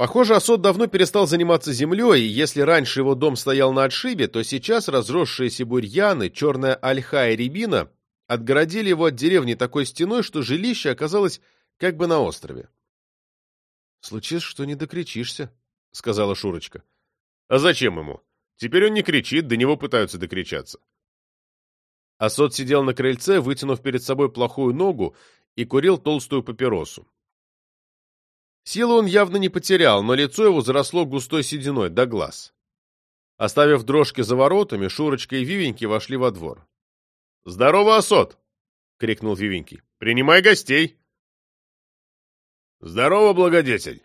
Похоже, Асот давно перестал заниматься землей, и если раньше его дом стоял на отшибе, то сейчас разросшиеся бурьяны, черная ольха и рябина отгородили его от деревни такой стеной, что жилище оказалось как бы на острове. — Случилось, что не докричишься, — сказала Шурочка. — А зачем ему? Теперь он не кричит, до него пытаются докричаться. Асот сидел на крыльце, вытянув перед собой плохую ногу, и курил толстую папиросу. Силу он явно не потерял, но лицо его заросло густой сединой до глаз. Оставив дрожки за воротами, Шурочка и Вивеньки вошли во двор. — Здорово, Осот! — крикнул Вивенький. — Принимай гостей! — Здорово, благодетель!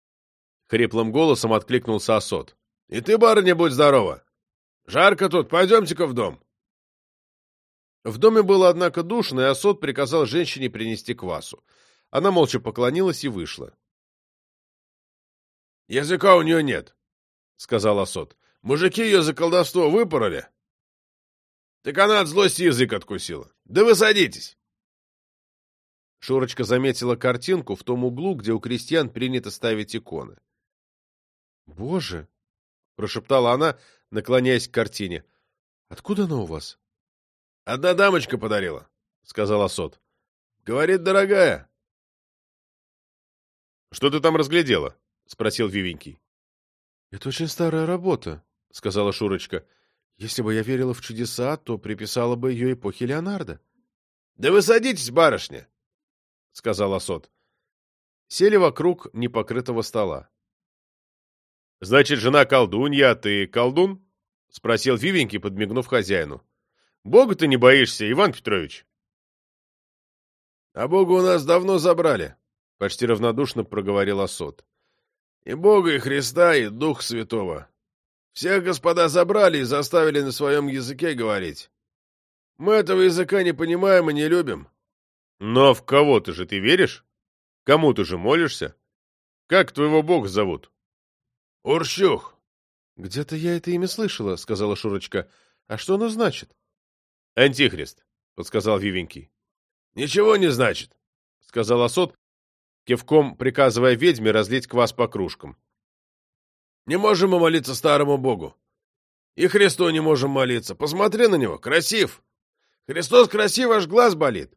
— хриплым голосом откликнулся Осот. — И ты, барыня, будь здорова! Жарко тут, пойдемте-ка в дом. В доме было, однако, душно, и Осот приказал женщине принести квасу. Она молча поклонилась и вышла. — Языка у нее нет, — сказал Осот. — Мужики ее за колдовство выпороли. Так она от злости язык откусила. Да вы садитесь. Шурочка заметила картинку в том углу, где у крестьян принято ставить иконы. «Боже!» — прошептала она, наклоняясь к картине. «Откуда она у вас?» «Одна дамочка подарила», — сказал Асот. «Говорит, дорогая». «Что ты там разглядела?» — спросил Вивенький. «Это очень старая работа», — сказала Шурочка. «Если бы я верила в чудеса, то приписала бы ее эпохе Леонардо». «Да вы садитесь, барышня», — сказал Асот. Сели вокруг непокрытого стола. «Значит, жена колдунья, а ты колдун?» — спросил Вивенький, подмигнув хозяину. «Бога ты не боишься, Иван Петрович?» «А Бога у нас давно забрали», — почти равнодушно проговорил Асот. И Бога, и Христа, и Дух Святого. Всех господа забрали и заставили на своем языке говорить. Мы этого языка не понимаем и не любим. Но в кого-то же ты веришь? Кому ты же молишься? Как твоего бога зовут? Урщух. Где-то я это имя слышала, сказала Шурочка. А что оно значит? Антихрист, подсказал Вивенький. Ничего не значит, сказал Асот, кивком приказывая ведьме разлить квас по кружкам. «Не можем мы молиться старому богу. И Христу не можем молиться. Посмотри на него, красив. Христос красив, аж глаз болит.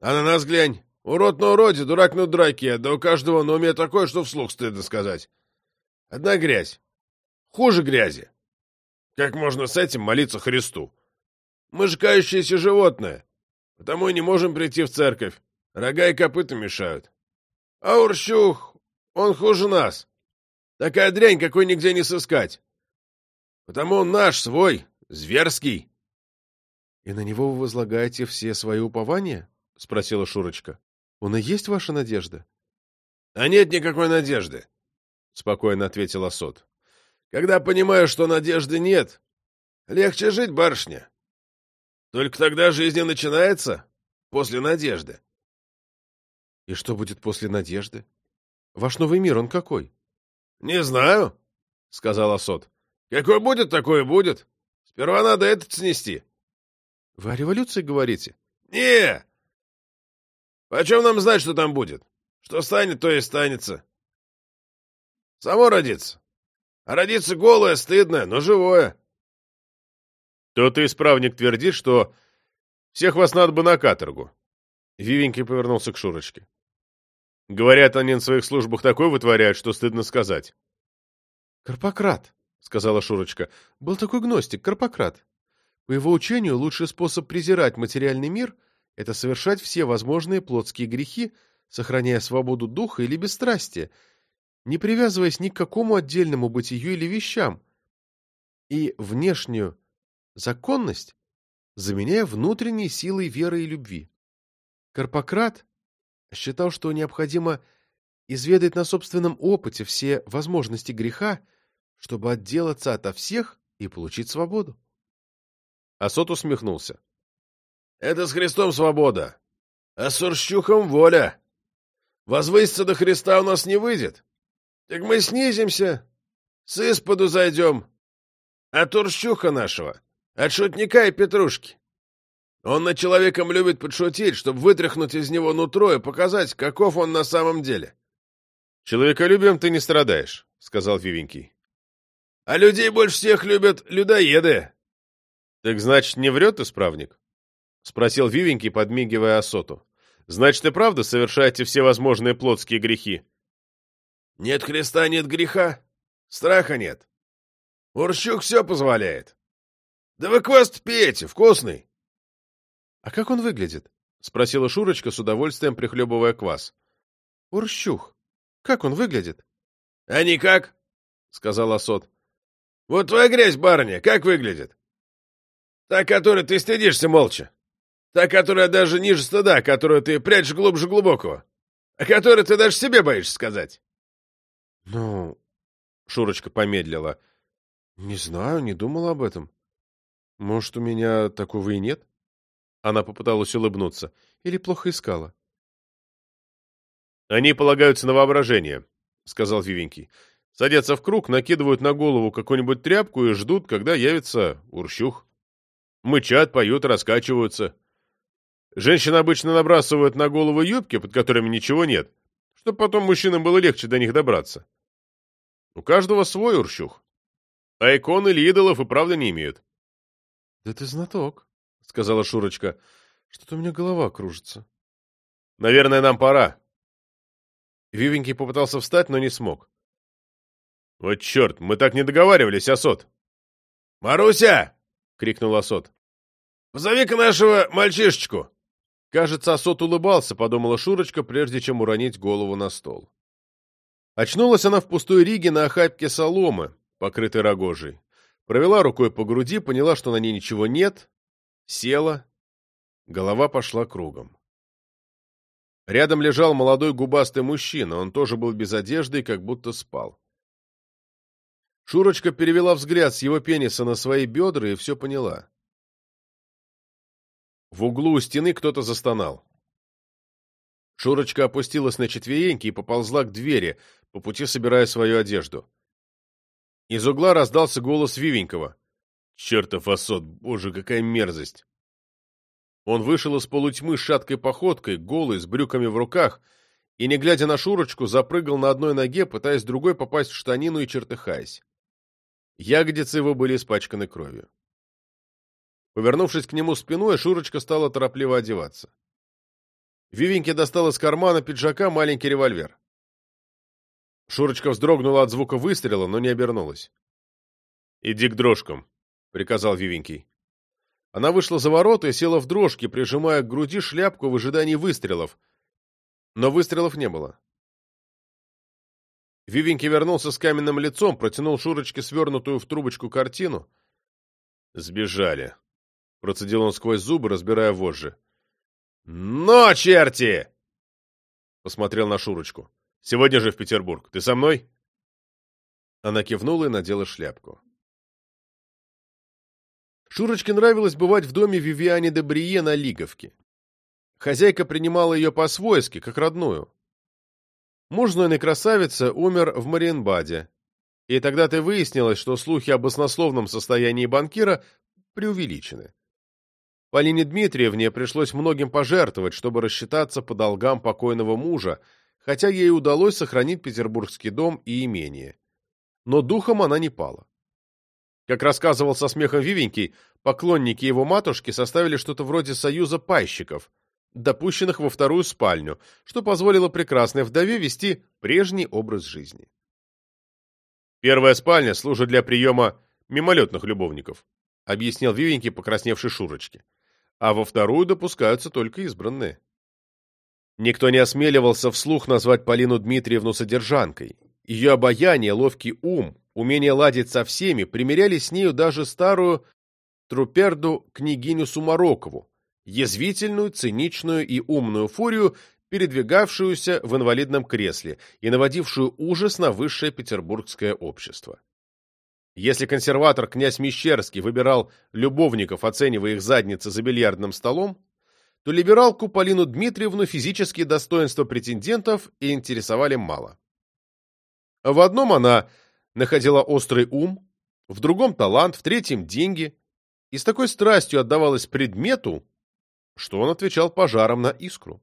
А на нас глянь. Урод на уроде, дурак на дураке, да у каждого на уме такое, что вслух стыдно сказать. Одна грязь. Хуже грязи. Как можно с этим молиться Христу? Мы же кающиеся животное, потому и не можем прийти в церковь. Рога и копыта мешают. А Урщух, он хуже нас. Такая дрянь, какой нигде не сыскать. Потому он наш, свой, зверский. — И на него вы возлагаете все свои упования? — спросила Шурочка. — Он и есть ваша надежда? — А нет никакой надежды, — спокойно ответил Асот. — Когда понимаю, что надежды нет, легче жить, барышня. Только тогда жизнь начинается после надежды. И что будет после надежды? Ваш новый мир, он какой? — Не знаю, — сказал Асот. — Какой будет, такой и будет. Сперва надо этот снести. — Вы о революции говорите? — Не! Почем нам знать, что там будет? Что станет, то и станется. Само родится. А родиться голое, стыдное, но живое. То ты, исправник, твердишь, что всех вас надо бы на каторгу. Вивенький повернулся к Шурочке. Говорят, они на своих службах такое вытворяют, что стыдно сказать. «Карпократ», — сказала Шурочка, — «был такой гностик, Карпократ. По его учению, лучший способ презирать материальный мир — это совершать все возможные плотские грехи, сохраняя свободу духа или бесстрастие, не привязываясь ни к какому отдельному бытию или вещам, и внешнюю законность заменяя внутренней силой веры и любви. Карпократ считал, что необходимо изведать на собственном опыте все возможности греха, чтобы отделаться ото всех и получить свободу. Асот усмехнулся. — Это с Христом свобода, а с Урщухом воля. Возвыситься до Христа у нас не выйдет. Так мы снизимся, с исподу зайдем. От Урщуха нашего, от шутника и петрушки. Он над человеком любит подшутить, чтобы вытряхнуть из него нутро и показать, каков он на самом деле. Человеколюбием ты не страдаешь, сказал Вивенький. А людей больше всех любят людоеды. Так значит, не врет исправник? Спросил Вивенький, подмигивая Осоту. Значит, и правда совершаете все возможные плотские грехи? Нет Христа, нет греха. Страха нет. Урщук все позволяет. Да вы квас пейте, вкусный. А как он выглядит? Спросила Шурочка с удовольствием, прихлебывая квас. Урщух. Как он выглядит? А никак, сказал Осот. Вот твоя грязь, барыня, как выглядит? Та, которой ты стыдишься молча. Та, которая даже ниже стыда, которую ты прячешь глубже глубокого. О которой ты даже себе боишься сказать. Ну, Шурочка помедлила. Не знаю, не думала об этом. Может, у меня такого и нет? Она попыталась улыбнуться. Или плохо искала? Они полагаются на воображение, сказал Вивенький. Садятся в круг, накидывают на голову какую-нибудь тряпку и ждут, когда явится урщух. Мычат, поют, раскачиваются. Женщины обычно набрасывают на голову юбки, под которыми ничего нет, чтобы потом мужчинам было легче до них добраться. У каждого свой урщух. А икон или идолов и правда не имеют. — Да ты знаток, — сказала Шурочка. — Что-то у меня голова кружится. — Наверное, нам пора. Вивенький попытался встать, но не смог. — Вот черт, мы так не договаривались, Асот. — Маруся! — крикнул Асот. — Позови-ка нашего мальчишечку. Кажется, Асот улыбался, подумала Шурочка, прежде чем уронить голову на стол. Очнулась она в пустой риге на охапке соломы, покрытой рогожей. Провела рукой по груди, поняла, что на ней ничего нет, села. Голова пошла кругом. Рядом лежал молодой губастый мужчина, он тоже был без одежды и как будто спал. Шурочка перевела взгляд с его пениса на свои бедра и все поняла. В углу у стены кто-то застонал. Шурочка опустилась на четвереньки и поползла к двери, по пути собирая свою одежду. Из угла раздался голос Вивенького. «Чертов осот! Боже, какая мерзость!» Он вышел из полутьмы шаткой походкой, голый, с брюками в руках, и, не глядя на Шурочку, запрыгал на одной ноге, пытаясь другой попасть в штанину и чертыхаясь. Ягодицы его были испачканы кровью. Повернувшись к нему спиной, Шурочка стала торопливо одеваться. Вивеньке достал из кармана пиджака маленький револьвер. Шурочка вздрогнула от звука выстрела, но не обернулась. «Иди к дрожкам», — приказал Вивенький. Она вышла за ворота и села в дрожки, прижимая к груди шляпку в ожидании выстрелов. Но выстрелов не было. Вивенький вернулся с каменным лицом, протянул Шурочке свернутую в трубочку картину. «Сбежали», — процедил он сквозь зубы, разбирая вожжи. «Но, черти!» Посмотрел на Шурочку. «Сегодня же в Петербург. Ты со мной?» Она кивнула и надела шляпку. Шурочке нравилось бывать в доме Вивиане де Брие на Лиговке. Хозяйка принимала ее по-свойски, как родную. Муж знойной красавицы умер в Мариенбаде, и тогда-то выяснилось, что слухи об баснословном состоянии банкира преувеличены. Полине Дмитриевне пришлось многим пожертвовать, чтобы рассчитаться по долгам покойного мужа, хотя ей удалось сохранить петербургский дом и имение. Но духом она не пала. Как рассказывал со смехом Вивенький, поклонники его матушки составили что-то вроде союза пайщиков, допущенных во вторую спальню, что позволило прекрасной вдове вести прежний образ жизни. Первая спальня служит для приема мимолетных любовников, объяснил Вивенький покрасневшей Шурочке а во вторую допускаются только избранные. Никто не осмеливался вслух назвать Полину Дмитриевну содержанкой. Ее обаяние, ловкий ум, умение ладить со всеми примеряли с нею даже старую труперду княгиню Сумарокову, язвительную, циничную и умную фурию, передвигавшуюся в инвалидном кресле и наводившую ужас на высшее петербургское общество. Если консерватор князь Мещерский выбирал любовников, оценивая их задницы за бильярдным столом, то либералку Полину Дмитриевну физические достоинства претендентов и интересовали мало. В одном она находила острый ум, в другом – талант, в третьем – деньги, и с такой страстью отдавалась предмету, что он отвечал пожаром на искру.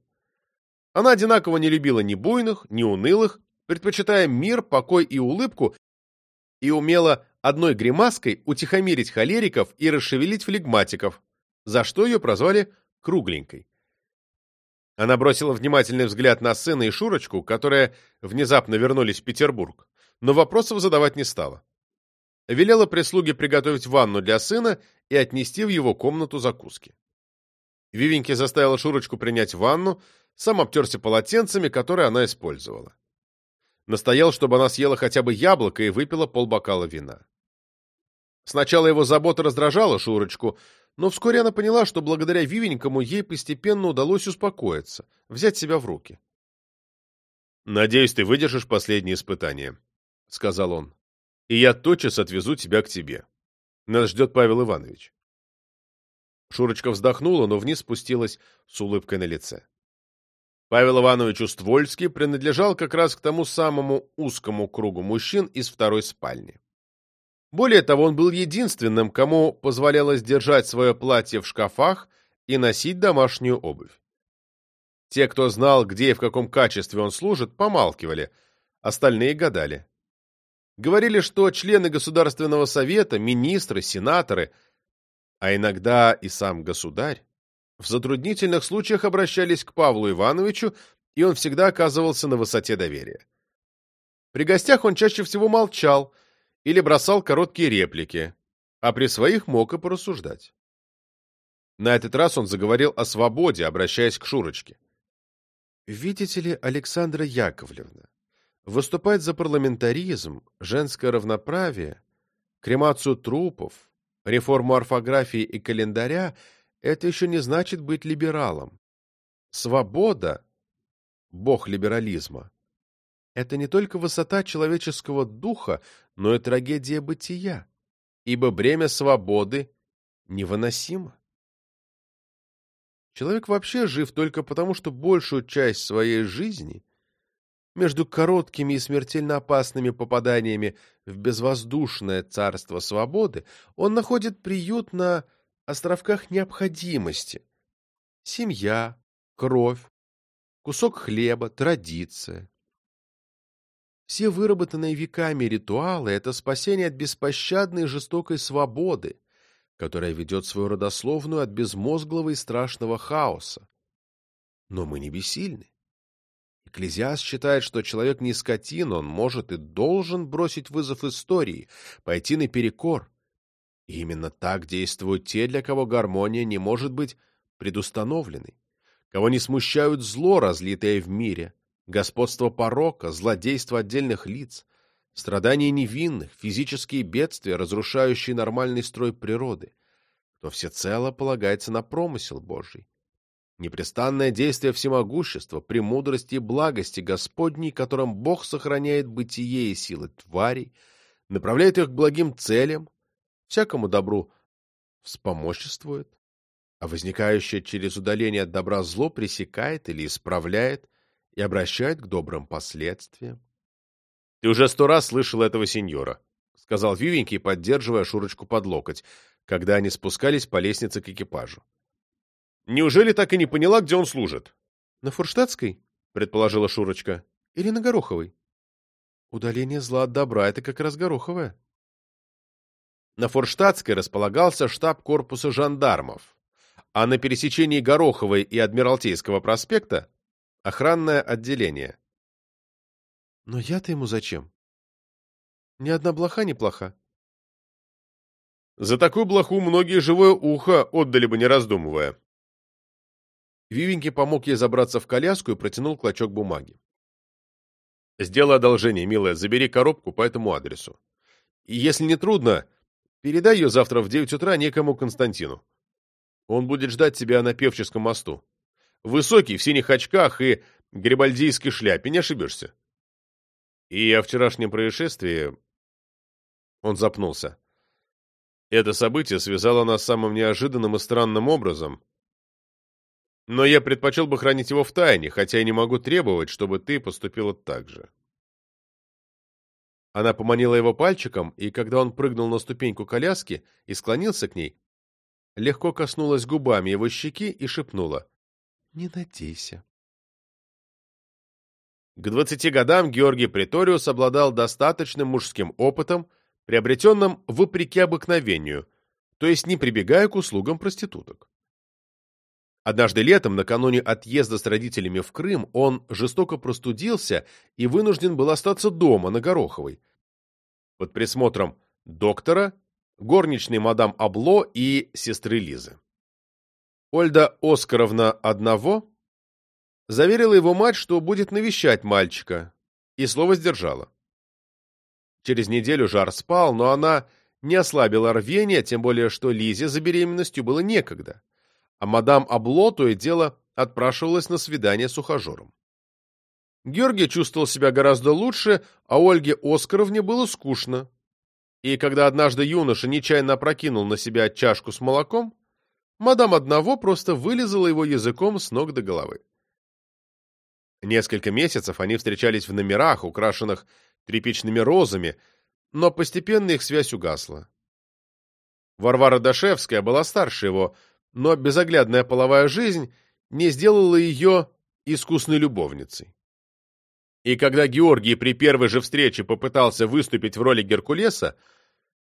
Она одинаково не любила ни буйных, ни унылых, предпочитая мир, покой и улыбку, и умела одной гримаской утихомирить холериков и расшевелить флегматиков, за что ее прозвали «кругленькой». Она бросила внимательный взгляд на сына и Шурочку, которые внезапно вернулись в Петербург, но вопросов задавать не стала. Велела прислуге приготовить ванну для сына и отнести в его комнату закуски. Вивеньки заставила Шурочку принять ванну, сам обтерся полотенцами, которые она использовала. Настоял, чтобы она съела хотя бы яблоко и выпила полбокала вина. Сначала его забота раздражала Шурочку, но вскоре она поняла, что благодаря Вивенькому ей постепенно удалось успокоиться, взять себя в руки. «Надеюсь, ты выдержишь последнее испытание», — сказал он. «И я тотчас отвезу тебя к тебе. Нас ждет Павел Иванович». Шурочка вздохнула, но вниз спустилась с улыбкой на лице. Павел Иванович Уствольский принадлежал как раз к тому самому узкому кругу мужчин из второй спальни. Более того, он был единственным, кому позволялось держать свое платье в шкафах и носить домашнюю обувь. Те, кто знал, где и в каком качестве он служит, помалкивали, остальные гадали. Говорили, что члены Государственного совета, министры, сенаторы, а иногда и сам государь, в затруднительных случаях обращались к Павлу Ивановичу, и он всегда оказывался на высоте доверия. При гостях он чаще всего молчал или бросал короткие реплики, а при своих мог и порассуждать. На этот раз он заговорил о свободе, обращаясь к Шурочке. «Видите ли, Александра Яковлевна, выступать за парламентаризм, женское равноправие, кремацию трупов, реформу орфографии и календаря — это еще не значит быть либералом. Свобода, бог либерализма, это не только высота человеческого духа, но и трагедия бытия, ибо бремя свободы невыносимо. Человек вообще жив только потому, что большую часть своей жизни между короткими и смертельно опасными попаданиями в безвоздушное царство свободы он находит приют на островках необходимости. Семья, кровь, кусок хлеба, традиция. Все выработанные веками ритуалы — это спасение от беспощадной и жестокой свободы, которая ведет свою родословную от безмозглого и страшного хаоса. Но мы не бессильны. Экклезиаст считает, что человек не скотина, он может и должен бросить вызов истории, пойти наперекор, и именно так действуют те, для кого гармония не может быть предустановленной, кого не смущают зло, разлитое в мире, господство порока, злодейство отдельных лиц, страдания невинных, физические бедствия, разрушающие нормальный строй природы, кто всецело полагается на промысел Божий. Непрестанное действие всемогущества, премудрости и благости Господней, которым Бог сохраняет бытие и силы тварей, направляет их к благим целям, всякому добру вспомоществует, а возникающее через удаление от добра зло пресекает или исправляет и обращает к добрым последствиям. — Ты уже сто раз слышал этого сеньора, — сказал Вивенький, поддерживая Шурочку под локоть, когда они спускались по лестнице к экипажу. — Неужели так и не поняла, где он служит? — На Фурштадтской, — предположила Шурочка, — или на Гороховой? — Удаление зла от добра — это как раз Гороховая. На Форштадтской располагался штаб корпуса жандармов, а на пересечении Гороховой и Адмиралтейского проспекта — охранное отделение. Но я-то ему зачем? Ни одна блоха не плоха. За такую блоху многие живое ухо отдали бы, не раздумывая. Вивеньки помог ей забраться в коляску и протянул клочок бумаги. «Сделай одолжение, милая, забери коробку по этому адресу. И если не трудно, Передай ее завтра в девять утра некому Константину. Он будет ждать тебя на Певческом мосту. Высокий, в синих очках и грибальдийской шляпе, не ошибешься. И о вчерашнем происшествии... Он запнулся. Это событие связало нас самым неожиданным и странным образом. Но я предпочел бы хранить его в тайне, хотя и не могу требовать, чтобы ты поступила так же. Она поманила его пальчиком, и когда он прыгнул на ступеньку коляски и склонился к ней, легко коснулась губами его щеки и шепнула «Не надейся». К 20 годам Георгий Преториус обладал достаточным мужским опытом, приобретенным вопреки обыкновению, то есть не прибегая к услугам проституток. Однажды летом, накануне отъезда с родителями в Крым, он жестоко простудился и вынужден был остаться дома, на Гороховой, под присмотром доктора, горничной мадам Абло и сестры Лизы. Ольда Оскаровна одного заверила его мать, что будет навещать мальчика, и слово сдержала. Через неделю жар спал, но она не ослабила рвения, тем более что Лизе за беременностью было некогда, а мадам Абло то и дело отпрашивалась на свидание с ухажером. Георгий чувствовал себя гораздо лучше, а Ольге Оскаровне было скучно. И когда однажды юноша нечаянно опрокинул на себя чашку с молоком, мадам одного просто вылезала его языком с ног до головы. Несколько месяцев они встречались в номерах, украшенных тряпичными розами, но постепенно их связь угасла. Варвара Дашевская была старше его, но безоглядная половая жизнь не сделала ее искусной любовницей. И когда Георгий при первой же встрече попытался выступить в роли Геркулеса,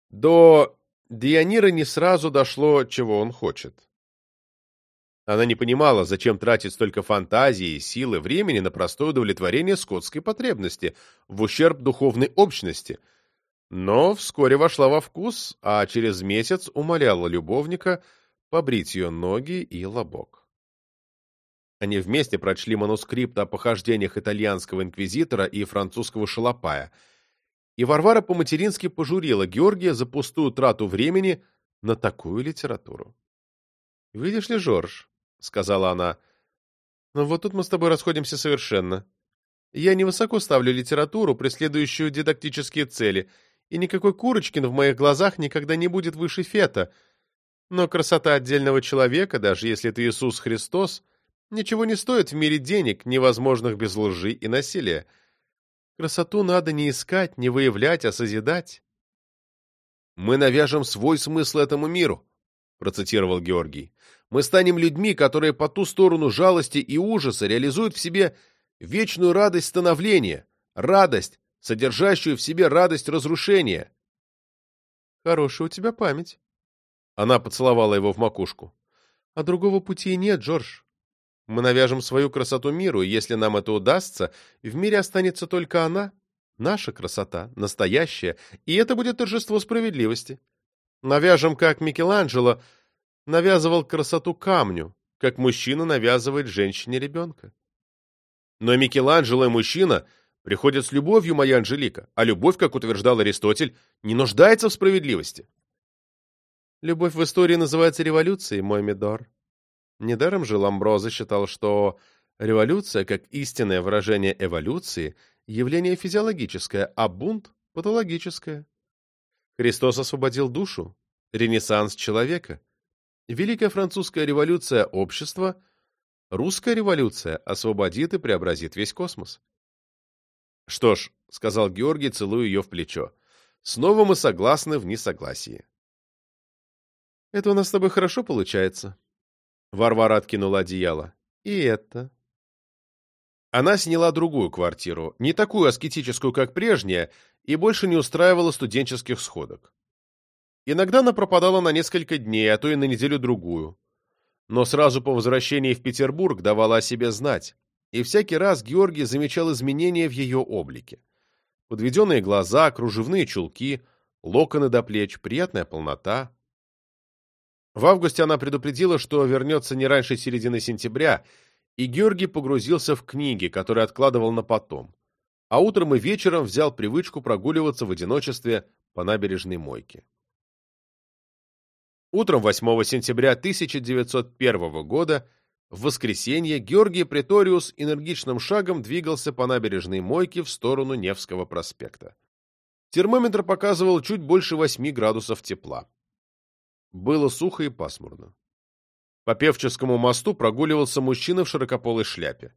до Дионира не сразу дошло, чего он хочет. Она не понимала, зачем тратить столько фантазии, силы, времени на простое удовлетворение скотской потребности в ущерб духовной общности, но вскоре вошла во вкус, а через месяц умоляла любовника побрить ее ноги и лобок. Они вместе прочли манускрипт о похождениях итальянского инквизитора и французского шалопая. И Варвара по-матерински пожурила Георгия за пустую трату времени на такую литературу. «Видишь ли, Жорж», — сказала она, — «ну вот тут мы с тобой расходимся совершенно. Я невысоко ставлю литературу, преследующую дидактические цели, и никакой Курочкин в моих глазах никогда не будет выше Фета. Но красота отдельного человека, даже если это Иисус Христос, Ничего не стоит в мире денег, невозможных без лжи и насилия. Красоту надо не искать, не выявлять, а созидать. «Мы навяжем свой смысл этому миру», — процитировал Георгий. «Мы станем людьми, которые по ту сторону жалости и ужаса реализуют в себе вечную радость становления, радость, содержащую в себе радость разрушения». «Хорошая у тебя память». Она поцеловала его в макушку. «А другого пути нет, Джордж. Мы навяжем свою красоту миру, и если нам это удастся, в мире останется только она, наша красота, настоящая, и это будет торжество справедливости. Навяжем, как Микеланджело навязывал красоту камню, как мужчина навязывает женщине ребенка. Но Микеланджело и мужчина приходят с любовью, моя Анжелика, а любовь, как утверждал Аристотель, не нуждается в справедливости. Любовь в истории называется революцией, мой Медор. Недаром же Ламброза считал, что революция, как истинное выражение эволюции, явление физиологическое, а бунт – патологическое. Христос освободил душу, ренессанс человека. Великая французская революция общества, русская революция освободит и преобразит весь космос. «Что ж», — сказал Георгий, целуя ее в плечо, — «снова мы согласны в несогласии». «Это у нас с тобой хорошо получается», Варвара откинула одеяло. «И это?» Она сняла другую квартиру, не такую аскетическую, как прежняя, и больше не устраивала студенческих сходок. Иногда она пропадала на несколько дней, а то и на неделю-другую. Но сразу по возвращении в Петербург давала о себе знать, и всякий раз Георгий замечал изменения в ее облике. Подведенные глаза, кружевные чулки, локоны до плеч, приятная полнота, в августе она предупредила, что вернется не раньше середины сентября, и Георгий погрузился в книги, которые откладывал на потом. А утром и вечером взял привычку прогуливаться в одиночестве по набережной Мойке. Утром 8 сентября 1901 года, в воскресенье, Георгий Преториус энергичным шагом двигался по набережной Мойке в сторону Невского проспекта. Термометр показывал чуть больше 8 градусов тепла. Было сухо и пасмурно. По Певческому мосту прогуливался мужчина в широкополой шляпе.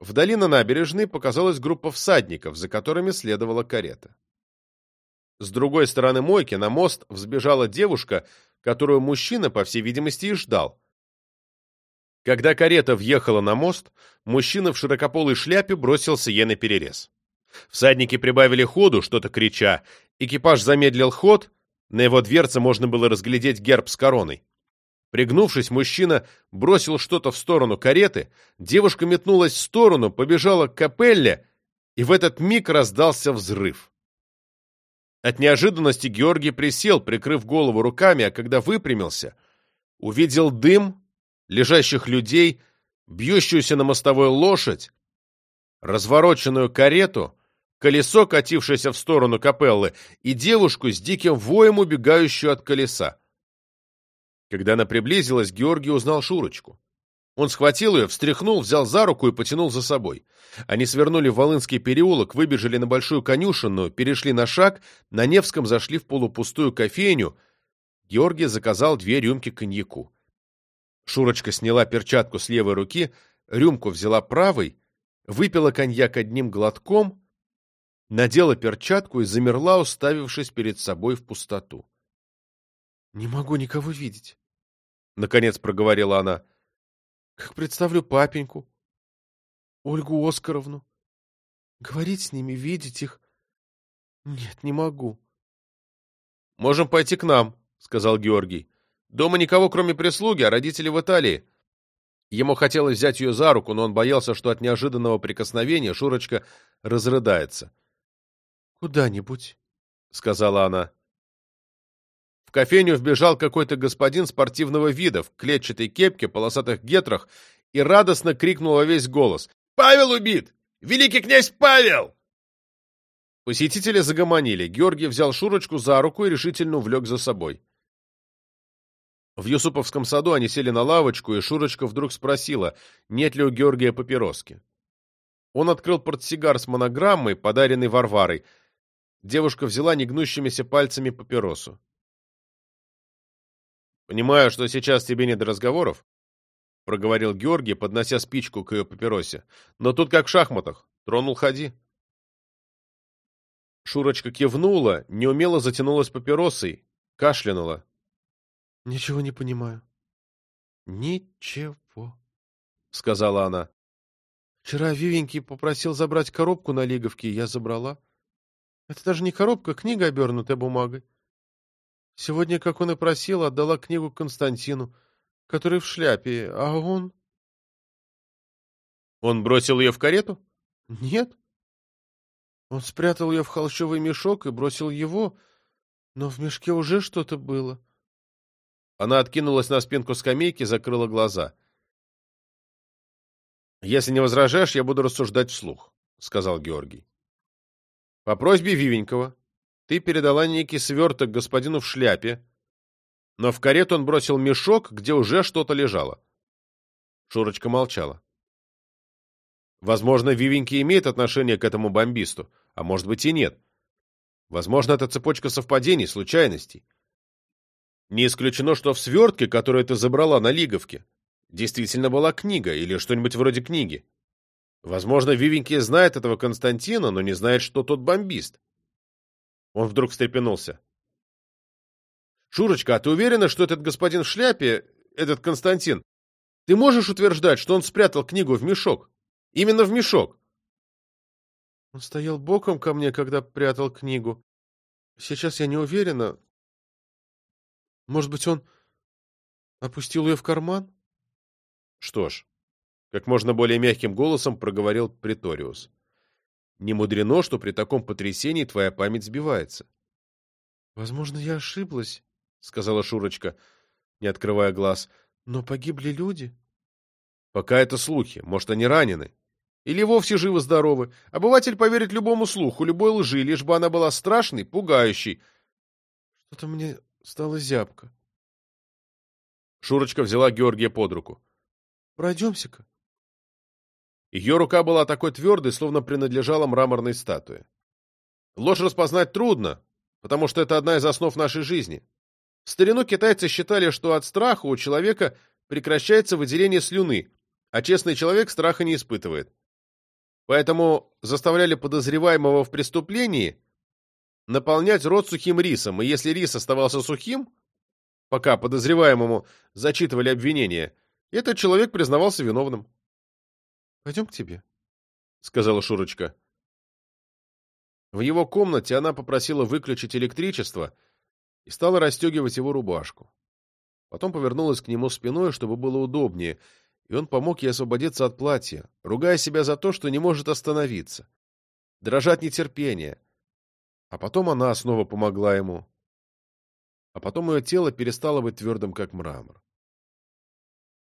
Вдали на набережной показалась группа всадников, за которыми следовала карета. С другой стороны мойки на мост взбежала девушка, которую мужчина, по всей видимости, и ждал. Когда карета въехала на мост, мужчина в широкополой шляпе бросился ей на перерез. Всадники прибавили ходу, что-то крича. Экипаж замедлил ход, на его дверце можно было разглядеть герб с короной. Пригнувшись, мужчина бросил что-то в сторону кареты, девушка метнулась в сторону, побежала к капелле, и в этот миг раздался взрыв. От неожиданности Георгий присел, прикрыв голову руками, а когда выпрямился, увидел дым, лежащих людей, бьющуюся на мостовой лошадь, развороченную карету, колесо, катившееся в сторону капеллы, и девушку с диким воем, убегающую от колеса. Когда она приблизилась, Георгий узнал Шурочку. Он схватил ее, встряхнул, взял за руку и потянул за собой. Они свернули в Волынский переулок, выбежали на Большую конюшенную, перешли на шаг, на Невском зашли в полупустую кофейню. Георгий заказал две рюмки коньяку. Шурочка сняла перчатку с левой руки, рюмку взяла правой, выпила коньяк одним глотком, надела перчатку и замерла, уставившись перед собой в пустоту. — Не могу никого видеть, — наконец проговорила она. Как представлю папеньку, Ольгу Оскаровну. Говорить с ними, видеть их. Нет, не могу. — Можем пойти к нам, — сказал Георгий. — Дома никого, кроме прислуги, а родители в Италии. Ему хотелось взять ее за руку, но он боялся, что от неожиданного прикосновения Шурочка разрыдается. — Куда-нибудь, — сказала она кофейню вбежал какой-то господин спортивного вида в клетчатой кепке, полосатых гетрах и радостно крикнул во весь голос. «Павел убит! Великий князь Павел!» Посетители загомонили. Георгий взял Шурочку за руку и решительно увлек за собой. В Юсуповском саду они сели на лавочку, и Шурочка вдруг спросила, нет ли у Георгия папироски. Он открыл портсигар с монограммой, подаренной Варварой. Девушка взяла негнущимися пальцами папиросу. «Понимаю, что сейчас тебе не до разговоров», — проговорил Георгий, поднося спичку к ее папиросе. «Но тут как в шахматах. Тронул, ходи». Шурочка кивнула, неумело затянулась папиросой, кашлянула. «Ничего не понимаю». «Ничего», — сказала она. «Вчера Вивенький попросил забрать коробку на Лиговке, я забрала. Это даже не коробка, а книга, обернутая бумагой. Сегодня, как он и просил, отдала книгу Константину, который в шляпе, а он... Он бросил ее в карету? Нет. Он спрятал ее в холщовый мешок и бросил его, но в мешке уже что-то было. Она откинулась на спинку скамейки, закрыла глаза. «Если не возражаешь, я буду рассуждать вслух», — сказал Георгий. «По просьбе Вивенького ты передала некий сверток господину в шляпе, но в карету он бросил мешок, где уже что-то лежало. Шурочка молчала. Возможно, Вивенький имеет отношение к этому бомбисту, а может быть и нет. Возможно, это цепочка совпадений, случайностей. Не исключено, что в свертке, которую ты забрала на Лиговке, действительно была книга или что-нибудь вроде книги. Возможно, Вивенький знает этого Константина, но не знает, что тот бомбист. Он вдруг встрепенулся. «Шурочка, а ты уверена, что этот господин в шляпе, этот Константин, ты можешь утверждать, что он спрятал книгу в мешок? Именно в мешок?» Он стоял боком ко мне, когда прятал книгу. Сейчас я не уверена. Может быть, он опустил ее в карман? Что ж, как можно более мягким голосом проговорил Приториус. Не мудрено, что при таком потрясении твоя память сбивается. — Возможно, я ошиблась, — сказала Шурочка, не открывая глаз. — Но погибли люди. — Пока это слухи. Может, они ранены. Или вовсе живы-здоровы. Обыватель поверит любому слуху, любой лжи, лишь бы она была страшной, пугающей. Что-то мне стало зябко. Шурочка взяла Георгия под руку. — Пройдемся-ка. Ее рука была такой твердой, словно принадлежала мраморной статуе. Ложь распознать трудно, потому что это одна из основ нашей жизни. В старину китайцы считали, что от страха у человека прекращается выделение слюны, а честный человек страха не испытывает. Поэтому заставляли подозреваемого в преступлении наполнять рот сухим рисом, и если рис оставался сухим, пока подозреваемому зачитывали обвинение, этот человек признавался виновным. Пойдем к тебе, — сказала Шурочка. В его комнате она попросила выключить электричество и стала расстегивать его рубашку. Потом повернулась к нему спиной, чтобы было удобнее, и он помог ей освободиться от платья, ругая себя за то, что не может остановиться. Дрожать нетерпение. А потом она снова помогла ему. А потом ее тело перестало быть твердым, как мрамор.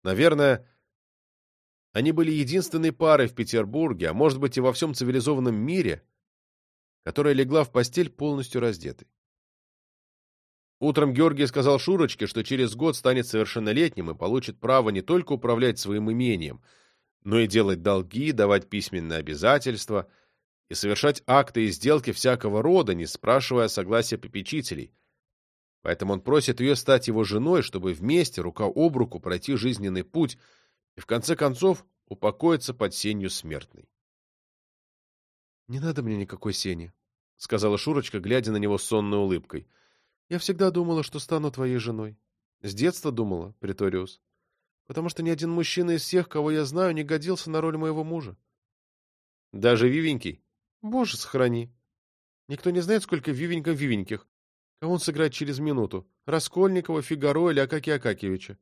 Наверное, они были единственной парой в Петербурге, а может быть и во всем цивилизованном мире, которая легла в постель полностью раздетой. Утром Георгий сказал Шурочке, что через год станет совершеннолетним и получит право не только управлять своим имением, но и делать долги, давать письменные обязательства и совершать акты и сделки всякого рода, не спрашивая согласия попечителей. Поэтому он просит ее стать его женой, чтобы вместе, рука об руку, пройти жизненный путь и, в конце концов, упокоиться под сенью смертной. «Не надо мне никакой сени», — сказала Шурочка, глядя на него сонной улыбкой. Я всегда думала, что стану твоей женой. С детства думала, Приториус. Потому что ни один мужчина из всех, кого я знаю, не годился на роль моего мужа. Даже Вивенький? Боже, сохрани. Никто не знает, сколько Вивенька Вивеньких. Кого он сыграет через минуту? Раскольникова, Фигаро или Акакия Акакевича?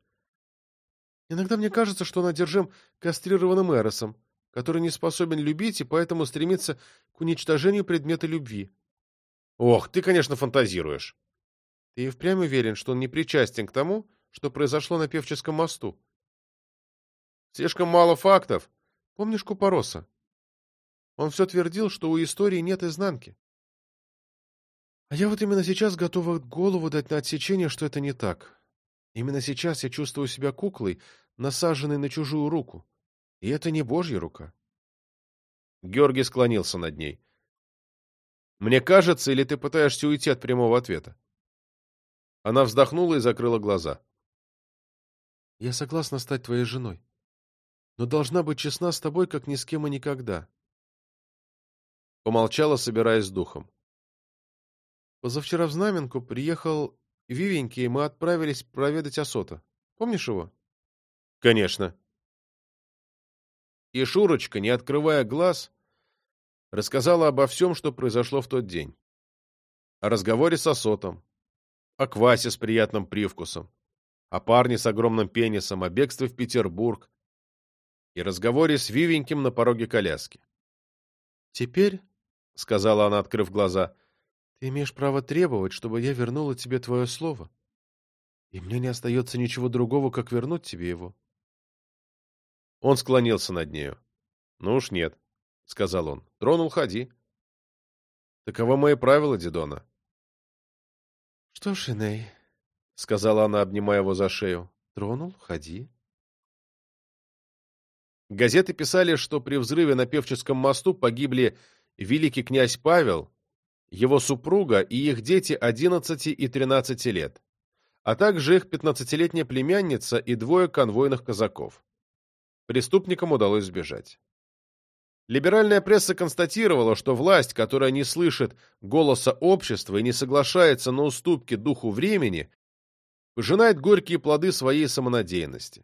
Иногда мне кажется, что он одержим кастрированным Эросом, который не способен любить и поэтому стремится к уничтожению предмета любви. Ох, ты, конечно, фантазируешь. Ты и впрямь уверен, что он не причастен к тому, что произошло на Певческом мосту? Слишком мало фактов. Помнишь Купороса? Он все твердил, что у истории нет изнанки. А я вот именно сейчас готова голову дать на отсечение, что это не так. Именно сейчас я чувствую себя куклой, насаженной на чужую руку. И это не божья рука. Георгий склонился над ней. «Мне кажется, или ты пытаешься уйти от прямого ответа?» Она вздохнула и закрыла глаза. «Я согласна стать твоей женой, но должна быть честна с тобой, как ни с кем и никогда». Помолчала, собираясь с духом. Позавчера в Знаменку приехал Вивенький, и мы отправились проведать Осота. Помнишь его? Конечно. И Шурочка, не открывая глаз, рассказала обо всем, что произошло в тот день. О разговоре с Осотом, о квасе с приятным привкусом, о парне с огромным пенисом, о бегстве в Петербург и разговоре с Вивеньким на пороге коляски. «Теперь», — сказала она, открыв глаза, — «ты имеешь право требовать, чтобы я вернула тебе твое слово. И мне не остается ничего другого, как вернуть тебе его». Он склонился над нею. «Ну уж нет», — сказал он. «Тронул, ходи». «Таково мои правила, Дидона. — Что ж, Иней, — сказала она, обнимая его за шею, — тронул, ходи. Газеты писали, что при взрыве на Певческом мосту погибли великий князь Павел, его супруга и их дети 11 и 13 лет, а также их 15-летняя племянница и двое конвойных казаков. Преступникам удалось сбежать. Либеральная пресса констатировала, что власть, которая не слышит голоса общества и не соглашается на уступки духу времени, пожинает горькие плоды своей самонадеянности.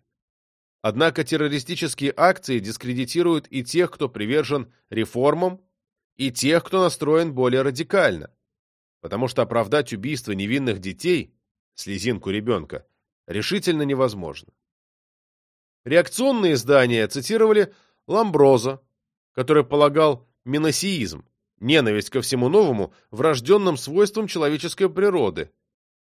Однако террористические акции дискредитируют и тех, кто привержен реформам, и тех, кто настроен более радикально, потому что оправдать убийство невинных детей, слезинку ребенка, решительно невозможно. Реакционные издания цитировали Ламброза, который полагал миносеизм, ненависть ко всему новому, врожденным свойством человеческой природы,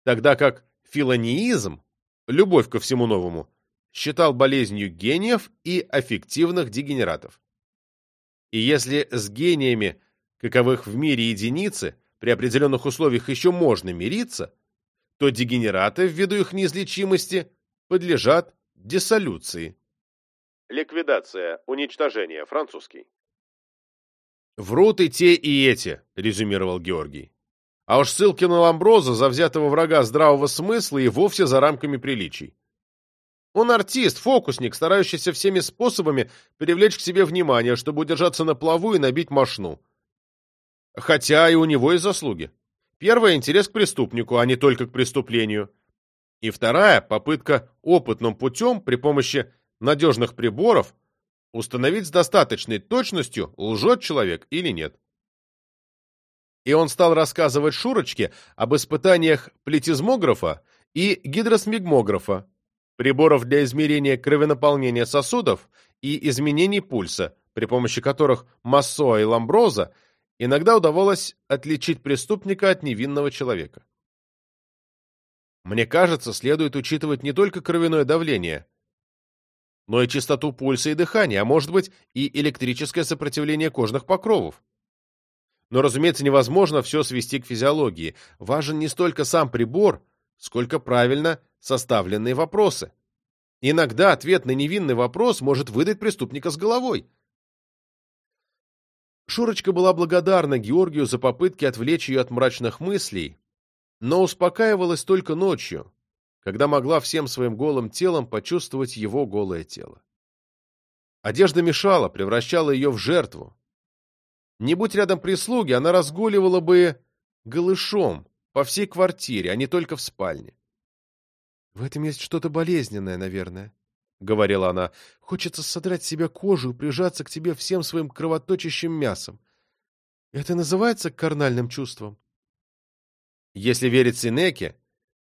тогда как филонеизм, любовь ко всему новому, считал болезнью гениев и аффективных дегенератов. И если с гениями, каковых в мире единицы, при определенных условиях еще можно мириться, то дегенераты, ввиду их неизлечимости, подлежат диссолюции. Ликвидация, уничтожение, французский. «Врут и те, и эти», — резюмировал Георгий. А уж ссылки на Ламброза, завзятого врага здравого смысла и вовсе за рамками приличий. Он артист, фокусник, старающийся всеми способами привлечь к себе внимание, чтобы удержаться на плаву и набить мошну. Хотя и у него есть заслуги. Первая — интерес к преступнику, а не только к преступлению. И вторая — попытка опытным путем при помощи надежных приборов установить с достаточной точностью, лжет человек или нет. И он стал рассказывать Шурочке об испытаниях плетизмографа и гидросмигмографа, приборов для измерения кровенаполнения сосудов и изменений пульса, при помощи которых Массо и Ламброза иногда удавалось отличить преступника от невинного человека. Мне кажется, следует учитывать не только кровяное давление, но и частоту пульса и дыхания, а может быть и электрическое сопротивление кожных покровов. Но, разумеется, невозможно все свести к физиологии. Важен не столько сам прибор, сколько правильно составленные вопросы. Иногда ответ на невинный вопрос может выдать преступника с головой. Шурочка была благодарна Георгию за попытки отвлечь ее от мрачных мыслей, но успокаивалась только ночью, когда могла всем своим голым телом почувствовать его голое тело. Одежда мешала, превращала ее в жертву. Не будь рядом прислуги, она разгуливала бы голышом по всей квартире, а не только в спальне. «В этом есть что-то болезненное, наверное», — говорила она. «Хочется содрать с себя кожу и прижаться к тебе всем своим кровоточащим мясом. Это называется карнальным чувством?» Если верить Синеке,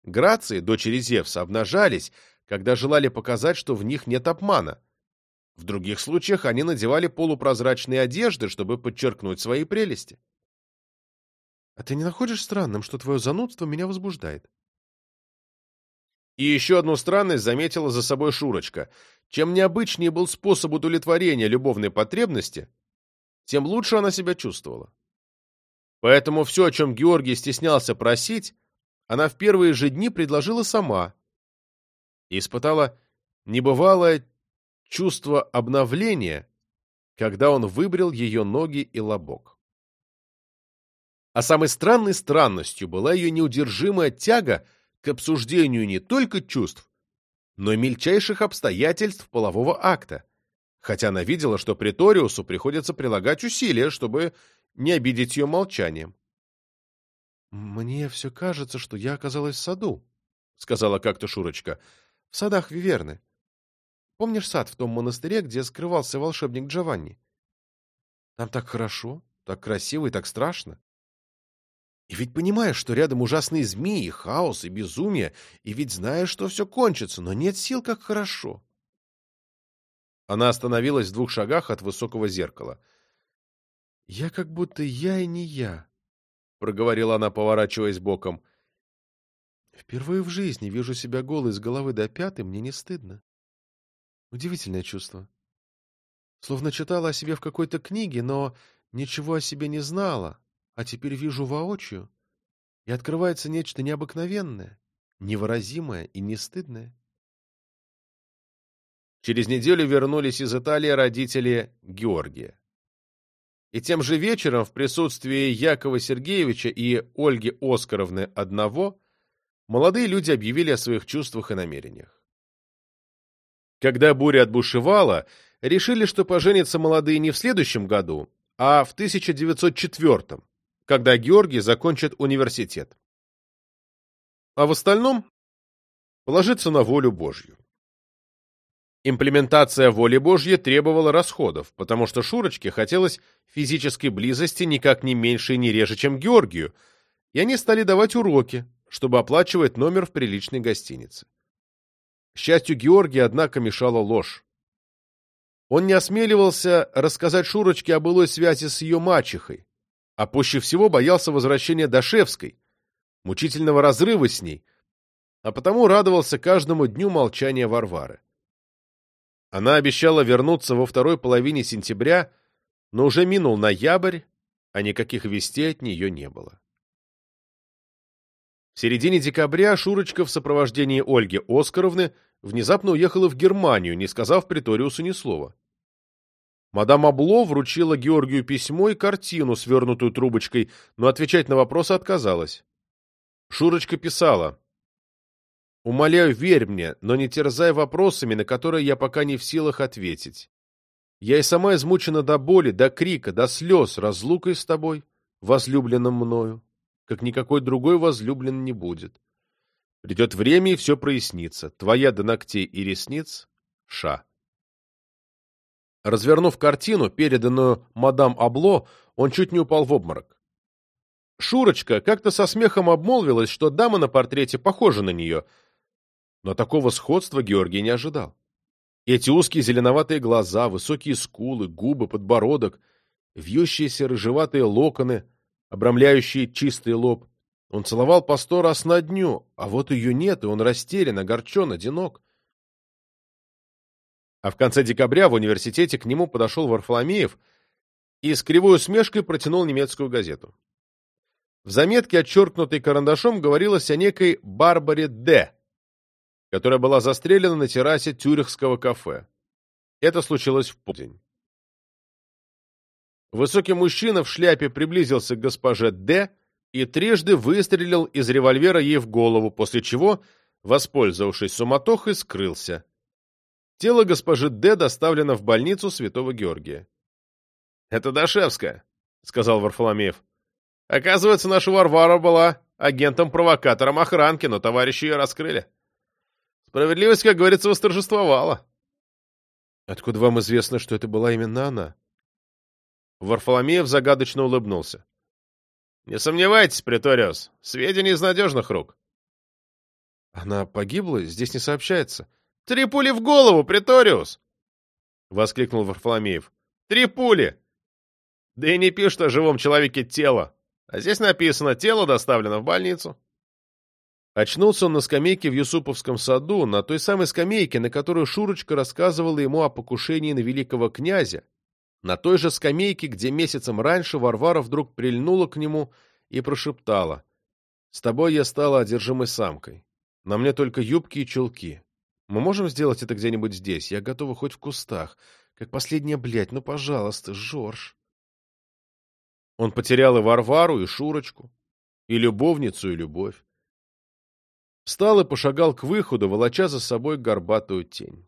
Грации, дочери Зевса, обнажались, когда желали показать, что в них нет обмана. В других случаях они надевали полупрозрачные одежды, чтобы подчеркнуть свои прелести. А ты не находишь странным, что твое занудство меня возбуждает? И еще одну странность заметила за собой Шурочка. Чем необычнее был способ удовлетворения любовной потребности, тем лучше она себя чувствовала. Поэтому все, о чем Георгий стеснялся просить, она в первые же дни предложила сама и испытала небывалое чувство обновления, когда он выбрил ее ноги и лобок. А самой странной странностью была ее неудержимая тяга к обсуждению не только чувств, но и мельчайших обстоятельств полового акта, хотя она видела, что Преториусу приходится прилагать усилия, чтобы не обидеть ее молчанием. «Мне все кажется, что я оказалась в саду», — сказала как-то Шурочка, — «в садах Виверны. Помнишь сад в том монастыре, где скрывался волшебник Джованни? Там так хорошо, так красиво и так страшно. И ведь понимаешь, что рядом ужасные змеи, хаос и безумие, и ведь знаешь, что все кончится, но нет сил, как хорошо». Она остановилась в двух шагах от высокого зеркала. «Я как будто я и не я», — проговорила она, поворачиваясь боком. «Впервые в жизни вижу себя голой с головы до пят, и мне не стыдно. Удивительное чувство. Словно читала о себе в какой-то книге, но ничего о себе не знала, а теперь вижу воочию, и открывается нечто необыкновенное, невыразимое и не стыдное». Через неделю вернулись из Италии родители Георгия. И тем же вечером в присутствии Якова Сергеевича и Ольги Оскаровны одного молодые люди объявили о своих чувствах и намерениях. Когда буря отбушевала, решили, что поженятся молодые не в следующем году, а в 1904 когда Георгий закончит университет. А в остальном положиться на волю Божью. Имплементация воли Божьей требовала расходов, потому что Шурочке хотелось физической близости никак не меньше и не реже, чем Георгию, и они стали давать уроки, чтобы оплачивать номер в приличной гостинице. К счастью, Георгия, однако, мешала ложь. Он не осмеливался рассказать Шурочке о былой связи с ее мачехой, а пуще всего боялся возвращения Дашевской, мучительного разрыва с ней, а потому радовался каждому дню молчания Варвары. Она обещала вернуться во второй половине сентября, но уже минул ноябрь, а никаких вестей от нее не было. В середине декабря Шурочка в сопровождении Ольги Оскаровны внезапно уехала в Германию, не сказав Приториусу ни слова. Мадам Абло вручила Георгию письмо и картину, свернутую трубочкой, но отвечать на вопросы отказалась. Шурочка писала Умоляю, верь мне, но не терзай вопросами, на которые я пока не в силах ответить. Я и сама измучена до боли, до крика, до слез, разлукой с тобой, возлюбленным мною, как никакой другой возлюблен не будет. Придет время, и все прояснится. Твоя до ногтей и ресниц — Ша. Развернув картину, переданную мадам Абло, он чуть не упал в обморок. Шурочка как-то со смехом обмолвилась, что дама на портрете похожа на нее, но такого сходства Георгий не ожидал. Эти узкие зеленоватые глаза, высокие скулы, губы, подбородок, вьющиеся рыжеватые локоны, обрамляющие чистый лоб. Он целовал по сто раз на дню, а вот ее нет, и он растерян, огорчен, одинок. А в конце декабря в университете к нему подошел Варфоломеев и с кривой усмешкой протянул немецкую газету. В заметке, отчеркнутой карандашом, говорилось о некой Барбаре Д., которая была застрелена на террасе тюрихского кафе. Это случилось в полдень. Высокий мужчина в шляпе приблизился к госпоже Д., и трижды выстрелил из револьвера ей в голову, после чего, воспользовавшись суматохой, скрылся. Тело госпожи Д. доставлено в больницу Святого Георгия. — Это Дашевская, — сказал Варфоломеев. — Оказывается, наша Варвара была агентом-провокатором охранки, но товарищи ее раскрыли. Справедливость, как говорится, восторжествовала. — Откуда вам известно, что это была именно она? Варфоломеев загадочно улыбнулся. Не сомневайтесь, Преториус, сведения из надежных рук. Она погибла? Здесь не сообщается. Три пули в голову, Преториус! Воскликнул Варфоломеев. Три пули! Да и не пишут о живом человеке тело. А здесь написано, тело доставлено в больницу. Очнулся он на скамейке в Юсуповском саду, на той самой скамейке, на которой Шурочка рассказывала ему о покушении на великого князя, на той же скамейке, где месяцем раньше Варвара вдруг прильнула к нему и прошептала. «С тобой я стала одержимой самкой. На мне только юбки и чулки. Мы можем сделать это где-нибудь здесь? Я готова хоть в кустах. Как последняя блядь, ну, пожалуйста, Жорж». Он потерял и Варвару, и Шурочку, и любовницу, и любовь. Встал и пошагал к выходу, волоча за собой горбатую тень.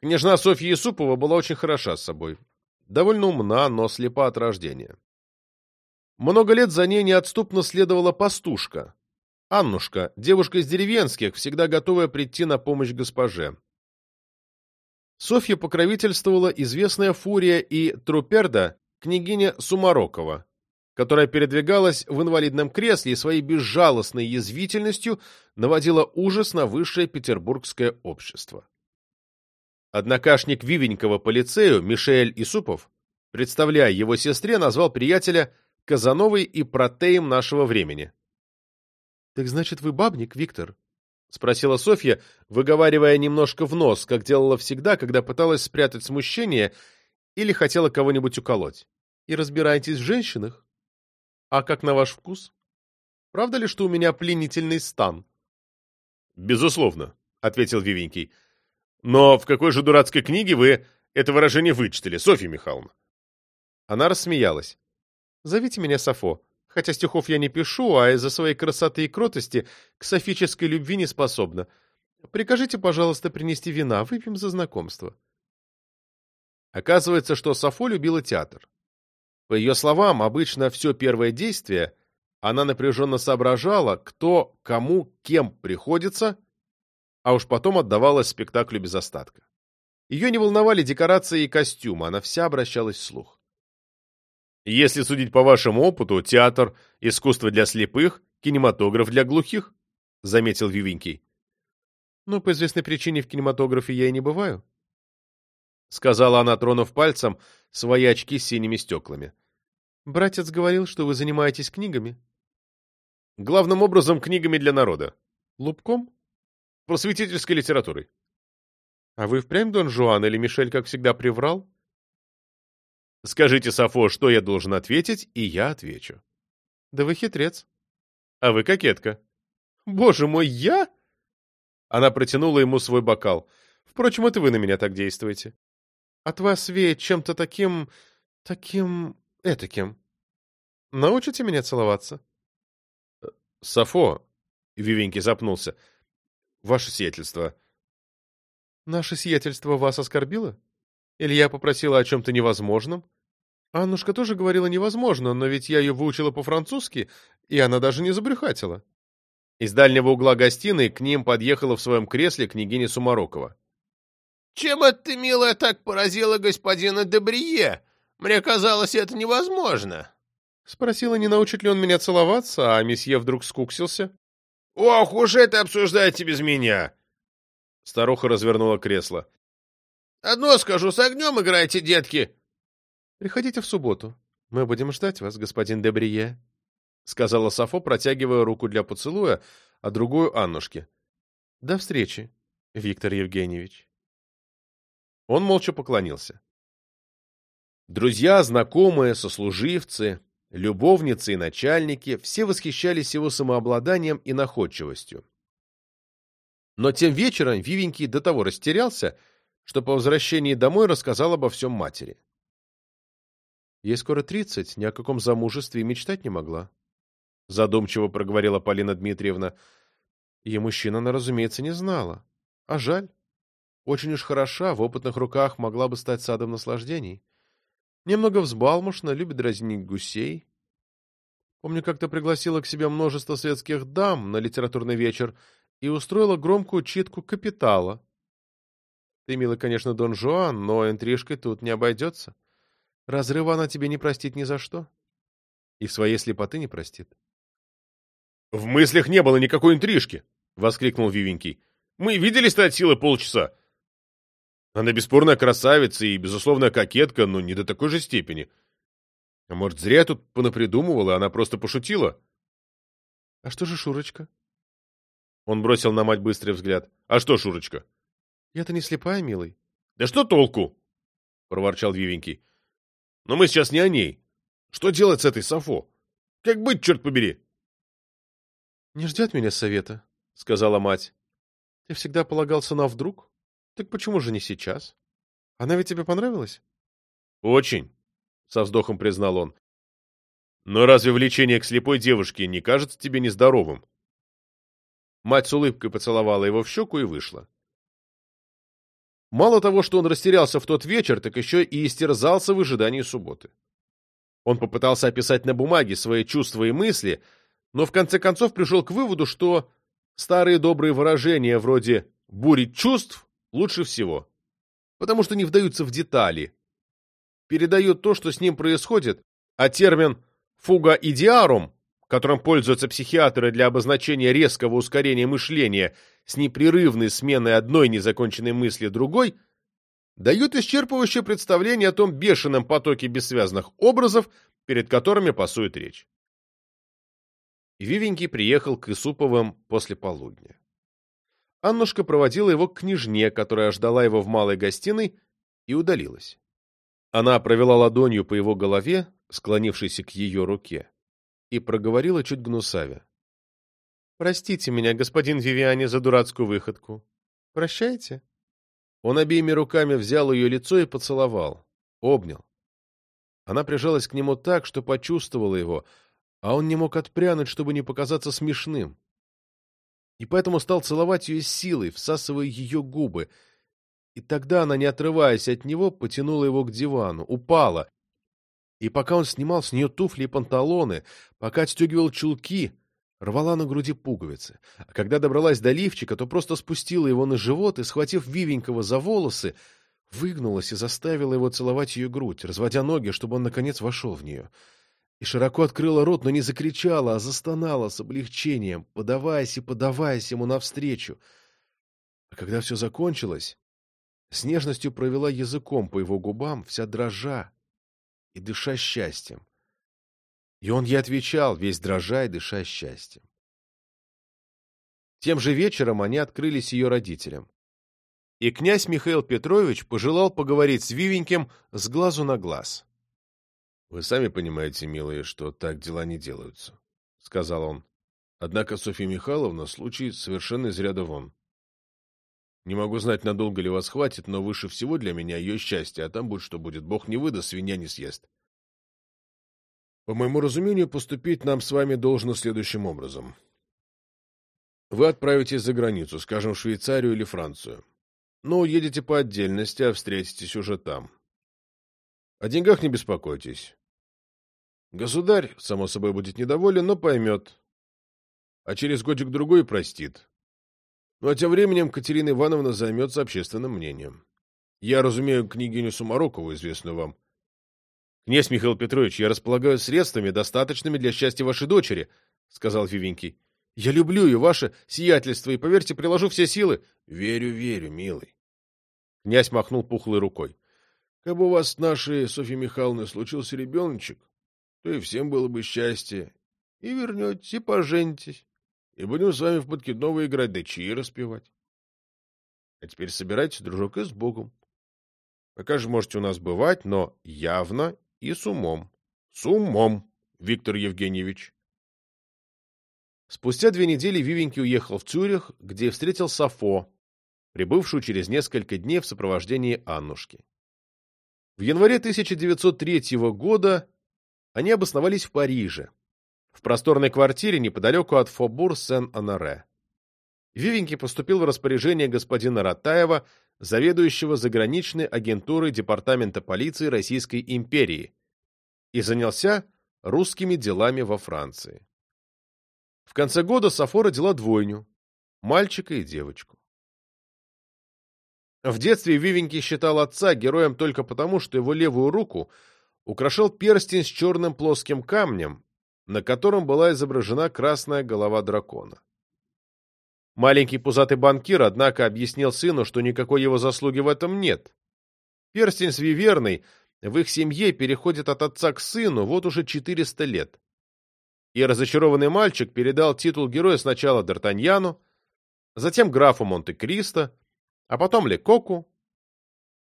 Княжна Софья Исупова была очень хороша с собой. Довольно умна, но слепа от рождения. Много лет за ней неотступно следовала пастушка. Аннушка, девушка из деревенских, всегда готовая прийти на помощь госпоже. Софья покровительствовала известная фурия и труперда княгиня Сумарокова, которая передвигалась в инвалидном кресле и своей безжалостной язвительностью наводила ужас на высшее петербургское общество. Однокашник Вивенького по лицею Мишель Исупов, представляя его сестре, назвал приятеля Казановой и протеем нашего времени. — Так значит, вы бабник, Виктор? — спросила Софья, выговаривая немножко в нос, как делала всегда, когда пыталась спрятать смущение или хотела кого-нибудь уколоть. — И разбираетесь в женщинах? А как на ваш вкус? Правда ли, что у меня пленительный стан? — Безусловно, — ответил Вивенький. — но в какой же дурацкой книге вы это выражение вычитали, Софья Михайловна? Она рассмеялась. «Зовите меня Сафо, хотя стихов я не пишу, а из-за своей красоты и кротости к софической любви не способна. Прикажите, пожалуйста, принести вина, выпьем за знакомство». Оказывается, что Сафо любила театр. По ее словам, обычно все первое действие она напряженно соображала, кто, кому, кем приходится, а уж потом отдавалась спектаклю без остатка. Ее не волновали декорации и костюмы, она вся обращалась вслух. Если судить по вашему опыту, театр — искусство для слепых, кинематограф для глухих, — заметил Вивенький. — Ну, по известной причине в кинематографе я и не бываю, — сказала она, тронув пальцем свои очки с синими стеклами. — Братец говорил, что вы занимаетесь книгами. — Главным образом, книгами для народа. — Лубком? просветительской литературой. А вы впрямь Дон Жуан или Мишель, как всегда, приврал? Скажите, Сафо, что я должен ответить, и я отвечу. Да вы хитрец. А вы кокетка. Боже мой, я? Она протянула ему свой бокал. Впрочем, это вы на меня так действуете. От вас веет чем-то таким... таким... этаким. Научите меня целоваться? Сафо, Вивенький запнулся, — ваше сиятельство. Наше сиятельство вас оскорбило? Или я попросила о чем-то невозможном? Аннушка тоже говорила невозможно, но ведь я ее выучила по-французски, и она даже не забрюхатила. Из дальнего угла гостиной к ним подъехала в своем кресле княгиня Сумарокова. Чем это ты, милая, так поразила господина Дебрие? Мне казалось, это невозможно. Спросила, не научит ли он меня целоваться, а месье вдруг скуксился. «Ох уж это обсуждаете без меня!» Старуха развернула кресло. «Одно скажу, с огнем играйте, детки!» «Приходите в субботу. Мы будем ждать вас, господин Дебрие», — сказала Сафо, протягивая руку для поцелуя, а другую Аннушке. «До встречи, Виктор Евгеньевич». Он молча поклонился. Друзья, знакомые, сослуживцы, Любовницы и начальники все восхищались его самообладанием и находчивостью. Но тем вечером Вивенький до того растерялся, что по возвращении домой рассказал обо всем матери. Ей скоро тридцать, ни о каком замужестве и мечтать не могла. Задумчиво проговорила Полина Дмитриевна. И мужчина она, разумеется, не знала. А жаль. Очень уж хороша, в опытных руках могла бы стать садом наслаждений. Немного взбалмошна, любит дразнить гусей. Помню, как-то пригласила к себе множество светских дам на литературный вечер и устроила громкую читку «Капитала». Ты, милый, конечно, Дон Жуан, но интрижкой тут не обойдется. Разрыва она тебе не простит ни за что. И в своей слепоты не простит. — В мыслях не было никакой интрижки! — воскликнул Вивенький. — Мы виделись-то от силы полчаса. Она бесспорная красавица и, безусловная кокетка, но не до такой же степени. А может, зря я тут понапридумывала, она просто пошутила? — А что же Шурочка? Он бросил на мать быстрый взгляд. — А что, Шурочка? — Я-то не слепая, милый. — Да что толку? — проворчал Вивенький. — Но мы сейчас не о ней. Что делать с этой Сафо? Как быть, черт побери? — Не ждет меня совета, — сказала мать. — Ты всегда полагался на вдруг? Так почему же не сейчас? Она ведь тебе понравилась? Очень, со вздохом признал он. Но разве влечение к слепой девушке не кажется тебе нездоровым? Мать с улыбкой поцеловала его в щеку и вышла. Мало того, что он растерялся в тот вечер, так еще и истерзался в ожидании субботы. Он попытался описать на бумаге свои чувства и мысли, но в конце концов пришел к выводу, что старые добрые выражения вроде «бурить чувств» лучше всего, потому что не вдаются в детали, передают то, что с ним происходит, а термин «фуга идиарум», которым пользуются психиатры для обозначения резкого ускорения мышления с непрерывной сменой одной незаконченной мысли другой, дают исчерпывающее представление о том бешеном потоке бессвязных образов, перед которыми пасует речь. Вивенький приехал к Исуповым после полудня. Аннушка проводила его к княжне, которая ждала его в малой гостиной, и удалилась. Она провела ладонью по его голове, склонившейся к ее руке, и проговорила чуть гнусавя. «Простите меня, господин Вивиане, за дурацкую выходку. Прощайте?» Он обеими руками взял ее лицо и поцеловал, обнял. Она прижалась к нему так, что почувствовала его, а он не мог отпрянуть, чтобы не показаться смешным и поэтому стал целовать ее силой, всасывая ее губы. И тогда она, не отрываясь от него, потянула его к дивану, упала. И пока он снимал с нее туфли и панталоны, пока отстегивал чулки, рвала на груди пуговицы. А когда добралась до лифчика, то просто спустила его на живот и, схватив Вивенького за волосы, выгнулась и заставила его целовать ее грудь, разводя ноги, чтобы он, наконец, вошел в нее и широко открыла рот, но не закричала, а застонала с облегчением, подаваясь и подаваясь ему навстречу. А когда все закончилось, с нежностью провела языком по его губам, вся дрожа и дыша счастьем. И он ей отвечал, весь дрожа и дыша счастьем. Тем же вечером они открылись ее родителям. И князь Михаил Петрович пожелал поговорить с Вивеньким с глазу на глаз. Вы сами понимаете, милые, что так дела не делаются, — сказал он. Однако Софья Михайловна случай совершенно из ряда вон. Не могу знать, надолго ли вас хватит, но выше всего для меня ее счастье, а там будет что будет. Бог не выдаст, свинья не съест. По моему разумению, поступить нам с вами должно следующим образом. Вы отправитесь за границу, скажем, в Швейцарию или Францию. Но уедете по отдельности, а встретитесь уже там. О деньгах не беспокойтесь. Государь, само собой, будет недоволен, но поймет. А через годик-другой простит. Ну а тем временем Катерина Ивановна займется общественным мнением. Я разумею княгиню Сумарокову, известную вам. Князь Михаил Петрович, я располагаю средствами, достаточными для счастья вашей дочери, — сказал Вивенький. Я люблю и ваше сиятельство, и, поверьте, приложу все силы. Верю, верю, милый. Князь махнул пухлой рукой. Как бы у вас с нашей Софьей Михайловной случился ребеночек, то и всем было бы счастье. И вернетесь, и поженитесь, и будем с вами в подкидного играть, да чаи распевать. А теперь собирайтесь, дружок, и с Богом. Пока же можете у нас бывать, но явно и с умом. С умом, Виктор Евгеньевич. Спустя две недели Вивенький уехал в Цюрих, где встретил Сафо, прибывшую через несколько дней в сопровождении Аннушки. В январе 1903 года они обосновались в Париже, в просторной квартире неподалеку от Фобур-Сен-Анаре. Вивенький поступил в распоряжение господина Ратаева, заведующего заграничной агентурой Департамента полиции Российской империи, и занялся русскими делами во Франции. В конце года Сафо родила двойню – мальчика и девочку. В детстве Вивенький считал отца героем только потому, что его левую руку украшал перстень с черным плоским камнем, на котором была изображена красная голова дракона. Маленький пузатый банкир, однако, объяснил сыну, что никакой его заслуги в этом нет. Перстень с Виверной в их семье переходит от отца к сыну вот уже 400 лет. И разочарованный мальчик передал титул героя сначала Д'Артаньяну, затем графу Монте-Кристо, а потом Лекоку,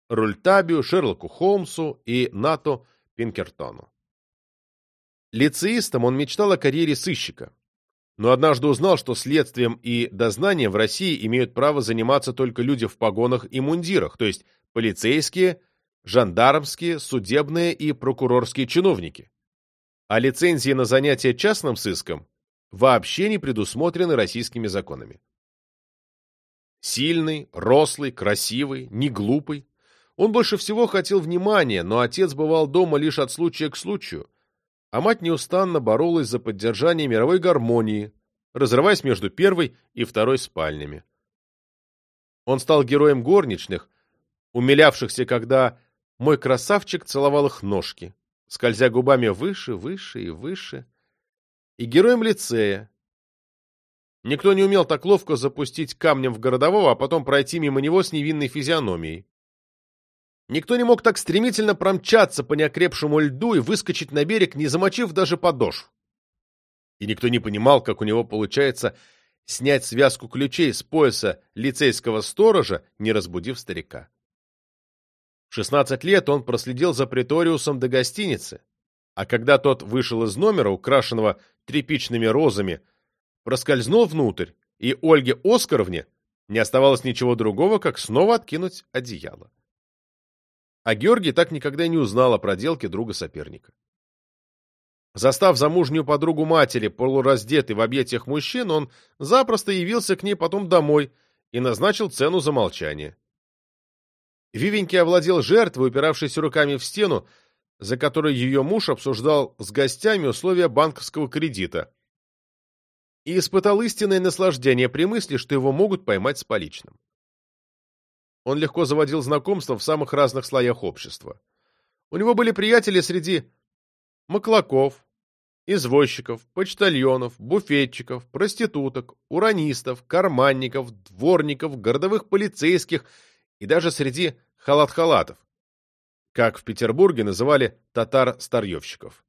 Рультабию, Шерлоку Холмсу и Нато Пинкертону. Лицеистом он мечтал о карьере сыщика но однажды узнал, что следствием и дознанием в России имеют право заниматься только люди в погонах и мундирах, то есть полицейские, жандармские, судебные и прокурорские чиновники. А лицензии на занятия частным сыском вообще не предусмотрены российскими законами. Сильный, рослый, красивый, не глупый. Он больше всего хотел внимания, но отец бывал дома лишь от случая к случаю, а мать неустанно боролась за поддержание мировой гармонии, разрываясь между первой и второй спальнями. Он стал героем горничных, умилявшихся, когда мой красавчик целовал их ножки, скользя губами выше, выше и выше, и героем лицея. Никто не умел так ловко запустить камнем в городового, а потом пройти мимо него с невинной физиономией. Никто не мог так стремительно промчаться по неокрепшему льду и выскочить на берег, не замочив даже подошв. И никто не понимал, как у него получается снять связку ключей с пояса лицейского сторожа, не разбудив старика. В 16 лет он проследил за приториусом до гостиницы, а когда тот вышел из номера, украшенного тряпичными розами, проскользнул внутрь, и Ольге Оскаровне не оставалось ничего другого, как снова откинуть одеяло а Георгий так никогда не узнал о проделке друга-соперника. Застав замужнюю подругу матери, полураздетой в объятиях мужчин, он запросто явился к ней потом домой и назначил цену за молчание. Вивенький овладел жертвой, упиравшейся руками в стену, за которой ее муж обсуждал с гостями условия банковского кредита, и испытал истинное наслаждение при мысли, что его могут поймать с поличным. Он легко заводил знакомства в самых разных слоях общества. У него были приятели среди маклаков, извозчиков, почтальонов, буфетчиков, проституток, уранистов, карманников, дворников, городовых полицейских и даже среди халат-халатов, как в Петербурге называли татар-старьевщиков.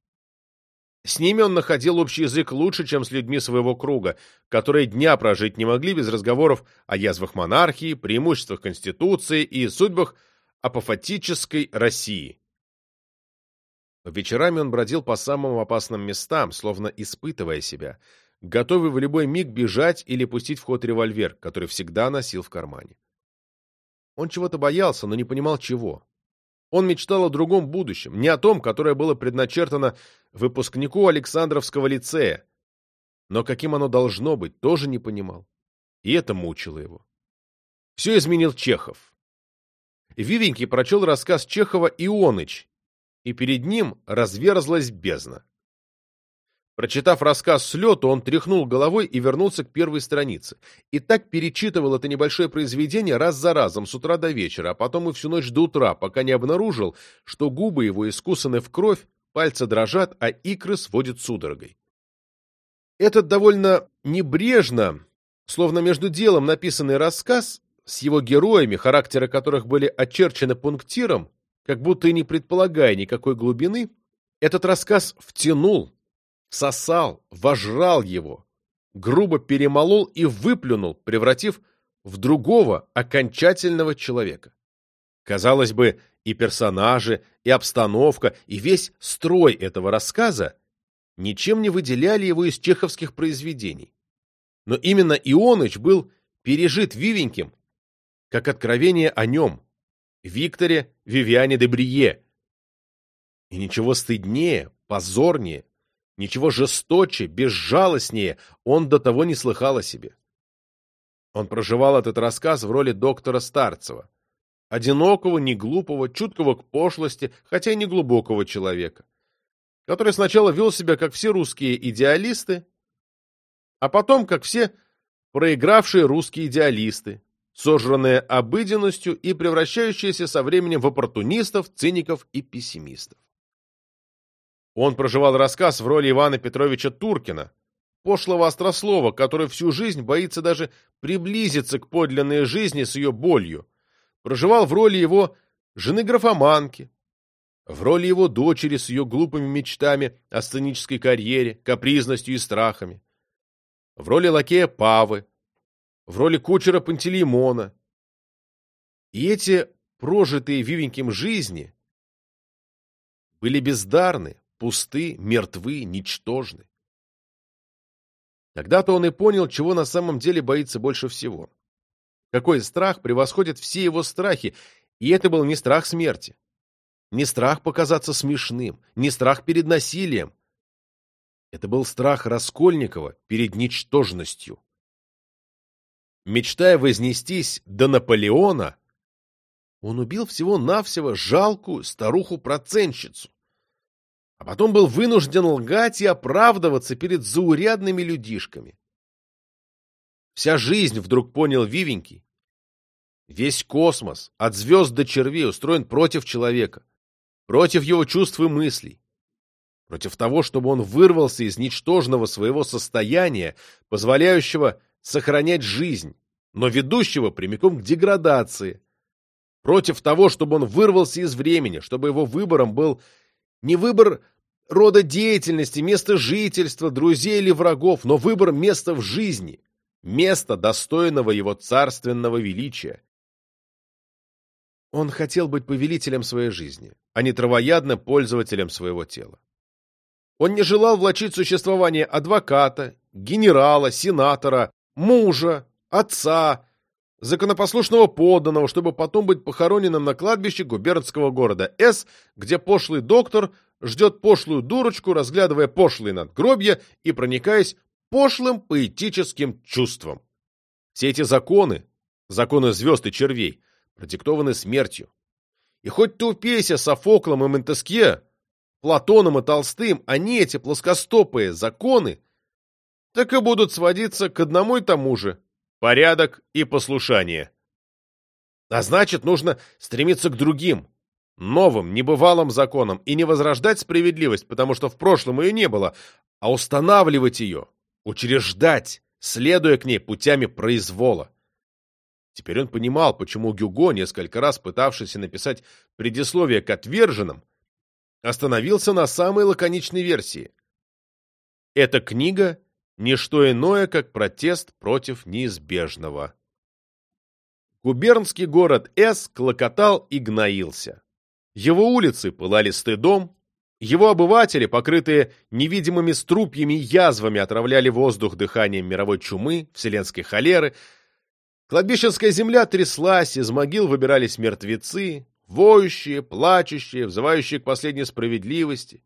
С ними он находил общий язык лучше, чем с людьми своего круга, которые дня прожить не могли без разговоров о язвах монархии, преимуществах Конституции и судьбах апофатической России. Вечерами он бродил по самым опасным местам, словно испытывая себя, готовый в любой миг бежать или пустить в ход револьвер, который всегда носил в кармане. Он чего-то боялся, но не понимал чего. Он мечтал о другом будущем, не о том, которое было предначертано выпускнику Александровского лицея. Но каким оно должно быть, тоже не понимал. И это мучило его. Все изменил Чехов. Вивенький прочел рассказ Чехова «Ионыч», и перед ним разверзлась бездна. Прочитав рассказ с лету, он тряхнул головой и вернулся к первой странице. И так перечитывал это небольшое произведение раз за разом, с утра до вечера, а потом и всю ночь до утра, пока не обнаружил, что губы его искусаны в кровь, пальцы дрожат, а икры сводят судорогой. Этот довольно небрежно, словно между делом написанный рассказ, с его героями, характеры которых были очерчены пунктиром, как будто и не предполагая никакой глубины, этот рассказ втянул, сосал, вожрал его, грубо перемолол и выплюнул, превратив в другого окончательного человека. Казалось бы, и персонажи, и обстановка, и весь строй этого рассказа ничем не выделяли его из чеховских произведений. Но именно Ионыч был пережит Вивеньким, как откровение о нем, Викторе Вивиане де Брие. И ничего стыднее, позорнее, Ничего жесточе, безжалостнее он до того не слыхал о себе. Он проживал этот рассказ в роли доктора Старцева. Одинокого, неглупого, чуткого к пошлости, хотя и не глубокого человека, который сначала вел себя, как все русские идеалисты, а потом, как все проигравшие русские идеалисты, сожранные обыденностью и превращающиеся со временем в оппортунистов, циников и пессимистов. Он проживал рассказ в роли Ивана Петровича Туркина, пошлого острослова, который всю жизнь боится даже приблизиться к подлинной жизни с ее болью. Проживал в роли его жены-графоманки, в роли его дочери с ее глупыми мечтами о сценической карьере, капризностью и страхами, в роли лакея Павы, в роли кучера Пантелеймона. И эти прожитые Вивеньким жизни были бездарны, пусты, мертвы, ничтожны. Тогда-то он и понял, чего на самом деле боится больше всего. Какой страх превосходит все его страхи, и это был не страх смерти, не страх показаться смешным, не страх перед насилием. Это был страх Раскольникова перед ничтожностью. Мечтая вознестись до Наполеона, он убил всего-навсего жалкую старуху-процентщицу а потом был вынужден лгать и оправдываться перед заурядными людишками. Вся жизнь, вдруг понял Вивенький, весь космос, от звезд до червей, устроен против человека, против его чувств и мыслей, против того, чтобы он вырвался из ничтожного своего состояния, позволяющего сохранять жизнь, но ведущего прямиком к деградации, против того, чтобы он вырвался из времени, чтобы его выбором был не выбор рода деятельности, места жительства, друзей или врагов, но выбор места в жизни, места, достойного его царственного величия. Он хотел быть повелителем своей жизни, а не травоядным пользователем своего тела. Он не желал влачить существование адвоката, генерала, сенатора, мужа, отца, законопослушного подданного, чтобы потом быть похороненным на кладбище губернского города С, где пошлый доктор ждет пошлую дурочку, разглядывая пошлые надгробья и проникаясь пошлым поэтическим чувством. Все эти законы, законы звезд и червей, продиктованы смертью. И хоть ты упейся Софоклом и Монтескье, Платоном и Толстым, они, эти плоскостопые законы, так и будут сводиться к одному и тому же – порядок и послушание. А значит, нужно стремиться к другим, новым, небывалым законом и не возрождать справедливость, потому что в прошлом ее не было, а устанавливать ее, учреждать, следуя к ней путями произвола. Теперь он понимал, почему Гюго, несколько раз пытавшийся написать предисловие к отверженным, остановился на самой лаконичной версии. Эта книга — не что иное, как протест против неизбежного. Губернский город С клокотал и гноился. Его улицы пылали стыдом, его обыватели, покрытые невидимыми струпьями и язвами, отравляли воздух дыханием мировой чумы, вселенской холеры. Кладбищенская земля тряслась, из могил выбирались мертвецы, воющие, плачущие, взывающие к последней справедливости.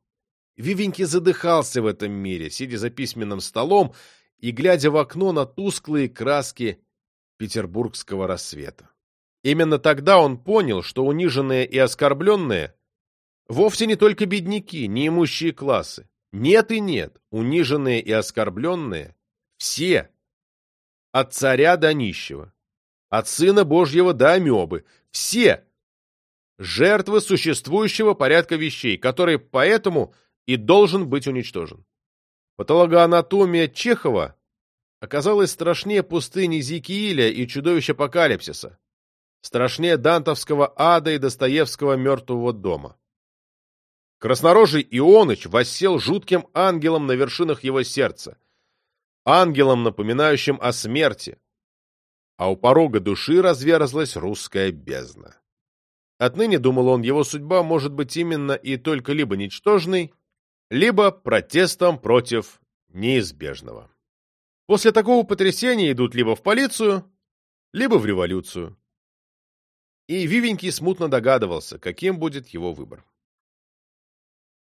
Вивенький задыхался в этом мире, сидя за письменным столом и глядя в окно на тусклые краски петербургского рассвета. Именно тогда он понял, что униженные и оскорбленные вовсе не только бедняки, неимущие классы, Нет и нет, униженные и оскорбленные, все, от царя до нищего, от сына Божьего до амебы, все жертвы существующего порядка вещей, который поэтому и должен быть уничтожен. Патологоанатомия Чехова оказалась страшнее пустыни Зикииля и чудовищ апокалипсиса, страшнее дантовского ада и Достоевского мертвого дома. Краснорожий Ионыч воссел жутким ангелом на вершинах его сердца, ангелом, напоминающим о смерти, а у порога души разверзлась русская бездна. Отныне, думал он, его судьба может быть именно и только либо ничтожной, либо протестом против неизбежного. После такого потрясения идут либо в полицию, либо в революцию. И Вивенький смутно догадывался, каким будет его выбор.